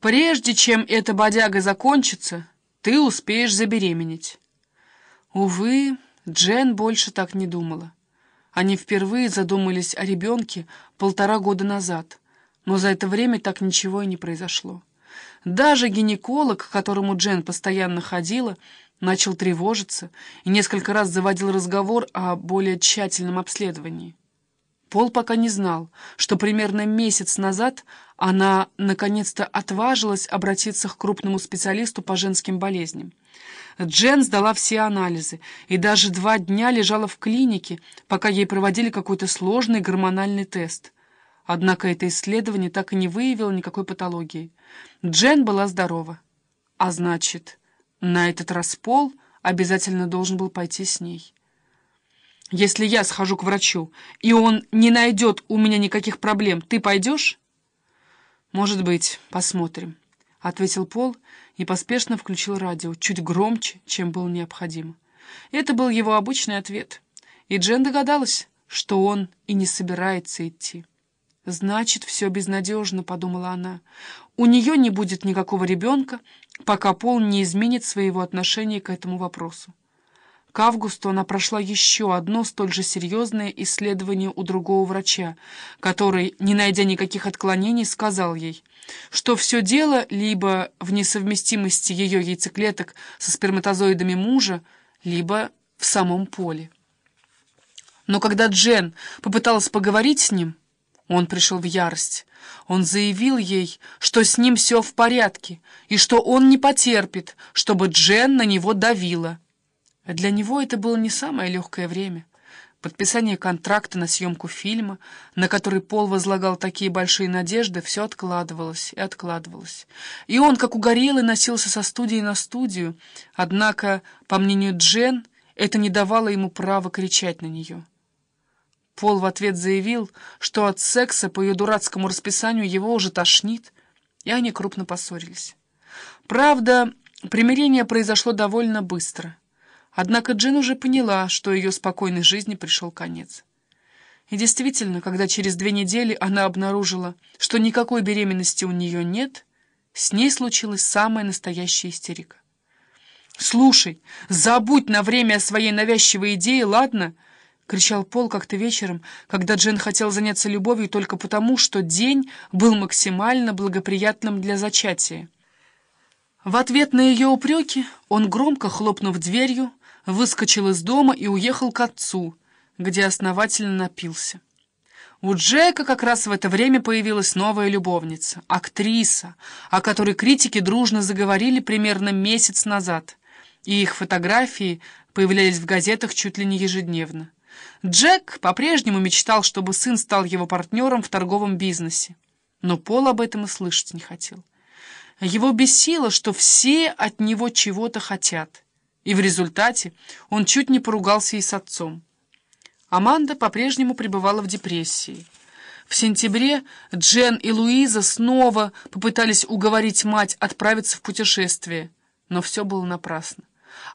Прежде чем эта бодяга закончится, ты успеешь забеременеть. Увы, Джен больше так не думала. Они впервые задумались о ребенке полтора года назад, но за это время так ничего и не произошло. Даже гинеколог, к которому Джен постоянно ходила, начал тревожиться и несколько раз заводил разговор о более тщательном обследовании. Пол пока не знал, что примерно месяц назад она наконец-то отважилась обратиться к крупному специалисту по женским болезням. Джен сдала все анализы и даже два дня лежала в клинике, пока ей проводили какой-то сложный гормональный тест. Однако это исследование так и не выявило никакой патологии. Джен была здорова. А значит, на этот раз Пол обязательно должен был пойти с ней. Если я схожу к врачу, и он не найдет у меня никаких проблем, ты пойдешь? Может быть, посмотрим, — ответил Пол и поспешно включил радио, чуть громче, чем было необходимо. Это был его обычный ответ, и Джен догадалась, что он и не собирается идти. «Значит, все безнадежно», — подумала она. «У нее не будет никакого ребенка, пока Пол не изменит своего отношения к этому вопросу». К августу она прошла еще одно столь же серьезное исследование у другого врача, который, не найдя никаких отклонений, сказал ей, что все дело либо в несовместимости ее яйцеклеток со сперматозоидами мужа, либо в самом поле. Но когда Джен попыталась поговорить с ним, он пришел в ярость. Он заявил ей, что с ним все в порядке, и что он не потерпит, чтобы Джен на него давила. Для него это было не самое легкое время. Подписание контракта на съемку фильма, на который Пол возлагал такие большие надежды, все откладывалось и откладывалось. И он, как угорелый, носился со студии на студию, однако, по мнению Джен, это не давало ему права кричать на нее. Пол в ответ заявил, что от секса по ее дурацкому расписанию его уже тошнит, и они крупно поссорились. Правда, примирение произошло довольно быстро — Однако Джин уже поняла, что ее спокойной жизни пришел конец. И действительно, когда через две недели она обнаружила, что никакой беременности у нее нет, с ней случилась самая настоящая истерика. «Слушай, забудь на время о своей навязчивой идее, ладно?» — кричал Пол как-то вечером, когда Джен хотел заняться любовью только потому, что день был максимально благоприятным для зачатия. В ответ на ее упреки он, громко хлопнув дверью, выскочил из дома и уехал к отцу, где основательно напился. У Джека как раз в это время появилась новая любовница, актриса, о которой критики дружно заговорили примерно месяц назад, и их фотографии появлялись в газетах чуть ли не ежедневно. Джек по-прежнему мечтал, чтобы сын стал его партнером в торговом бизнесе, но Пол об этом и слышать не хотел. Его бесило, что все от него чего-то хотят — и в результате он чуть не поругался и с отцом. Аманда по-прежнему пребывала в депрессии. В сентябре Джен и Луиза снова попытались уговорить мать отправиться в путешествие, но все было напрасно.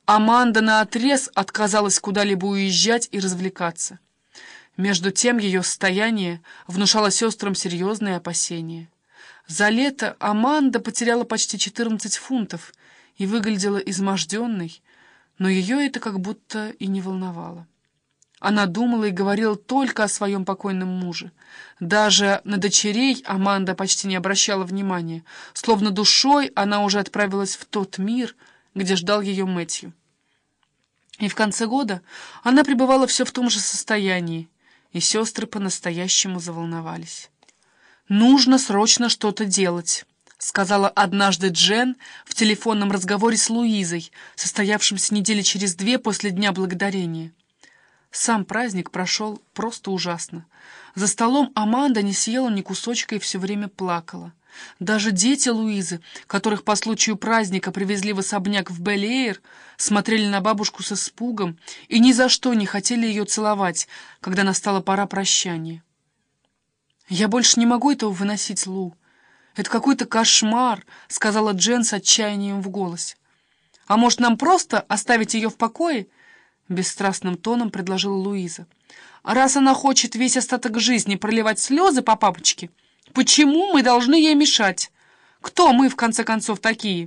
Аманда наотрез отказалась куда-либо уезжать и развлекаться. Между тем ее состояние внушало сестрам серьезные опасения. За лето Аманда потеряла почти 14 фунтов и выглядела изможденной, но ее это как будто и не волновало. Она думала и говорила только о своем покойном муже. Даже на дочерей Аманда почти не обращала внимания, словно душой она уже отправилась в тот мир, где ждал ее Мэтью. И в конце года она пребывала все в том же состоянии, и сестры по-настоящему заволновались. «Нужно срочно что-то делать», — сказала однажды Джен в телефонном разговоре с Луизой, состоявшемся недели через две после Дня Благодарения. Сам праздник прошел просто ужасно. За столом Аманда не съела ни кусочка и все время плакала. Даже дети Луизы, которых по случаю праздника привезли в особняк в Белеер, смотрели на бабушку с испугом и ни за что не хотели ее целовать, когда настала пора прощания. «Я больше не могу этого выносить, Лу», «Это какой-то кошмар», — сказала Джен с отчаянием в голосе. «А может, нам просто оставить ее в покое?» — бесстрастным тоном предложила Луиза. «А раз она хочет весь остаток жизни проливать слезы по папочке, почему мы должны ей мешать? Кто мы, в конце концов, такие?